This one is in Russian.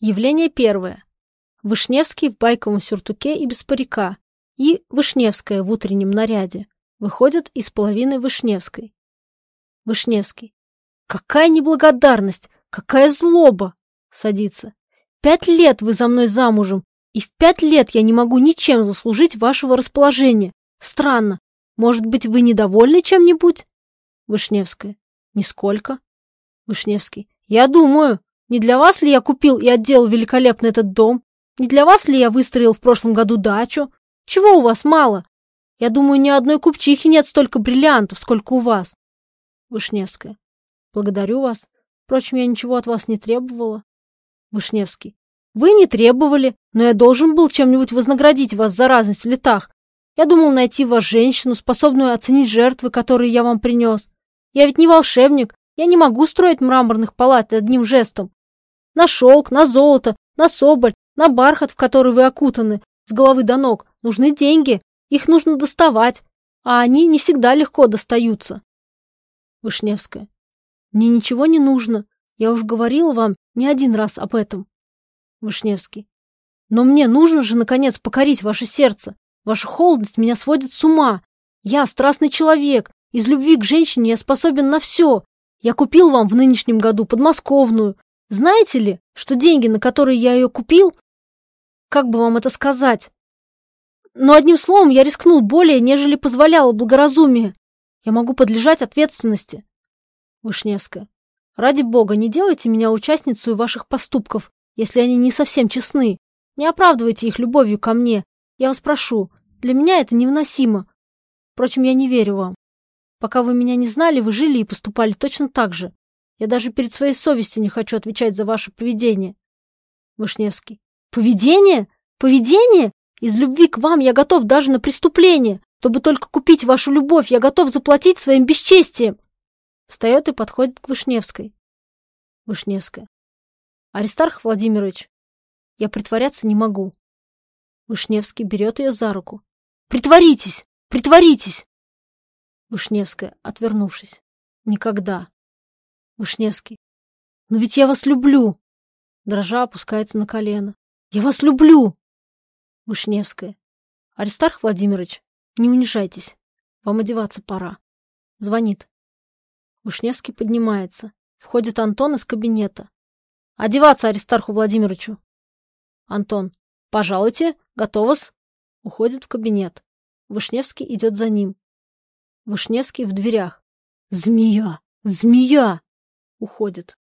Явление первое. Вышневский в байковом сюртуке и без парика, и Вышневская в утреннем наряде выходят из половины Вышневской. Вышневский. Какая неблагодарность! Какая злоба! Садится. Пять лет вы за мной замужем, и в пять лет я не могу ничем заслужить вашего расположения. Странно. Может быть, вы недовольны чем-нибудь? Вышневская. Нисколько. Вышневский. Я думаю, не для вас ли я купил и отделал великолепно этот дом? Не для вас ли я выстроил в прошлом году дачу? Чего у вас мало? Я думаю, ни одной купчихи нет столько бриллиантов, сколько у вас. Вышневская. Благодарю вас. Впрочем, я ничего от вас не требовала. Вышневский. Вы не требовали, но я должен был чем-нибудь вознаградить вас за разность в летах. Я думал найти вас женщину, способную оценить жертвы, которые я вам принес. Я ведь не волшебник, я не могу строить мраморных палат одним жестом на шелк, на золото, на соболь, на бархат, в который вы окутаны, с головы до ног. Нужны деньги, их нужно доставать, а они не всегда легко достаются. Вышневская. Мне ничего не нужно. Я уж говорила вам не один раз об этом. Вышневский. Но мне нужно же, наконец, покорить ваше сердце. Ваша холодность меня сводит с ума. Я страстный человек. Из любви к женщине я способен на все. Я купил вам в нынешнем году подмосковную, знаете ли, что деньги, на которые я ее купил, как бы вам это сказать? Но одним словом, я рискнул более, нежели позволяло благоразумие. Я могу подлежать ответственности. Вышневская. Ради бога, не делайте меня участницей ваших поступков, если они не совсем честны. Не оправдывайте их любовью ко мне. Я вас прошу, для меня это невыносимо. Впрочем, я не верю вам. Пока вы меня не знали, вы жили и поступали точно так же. Я даже перед своей совестью не хочу отвечать за ваше поведение. Вышневский. Поведение? Поведение? Из любви к вам я готов даже на преступление. Чтобы только купить вашу любовь, я готов заплатить своим бесчестием. Встает и подходит к Вышневской. Вышневская. Аристарх Владимирович, я притворяться не могу. Вышневский берет ее за руку. Притворитесь! Притворитесь! Вышневская, отвернувшись. Никогда. Вышневский. Но ведь я вас люблю. Дрожа опускается на колено. Я вас люблю. Вышневская. Аристарх Владимирович, не унижайтесь. Вам одеваться пора. Звонит. Вышневский поднимается. Входит Антон из кабинета. Одеваться Аристарху Владимировичу. Антон. Пожалуйте, готово-с. Уходит в кабинет. Вышневский идет за ним. Вышневский в дверях. Змея! Змея! Уходит.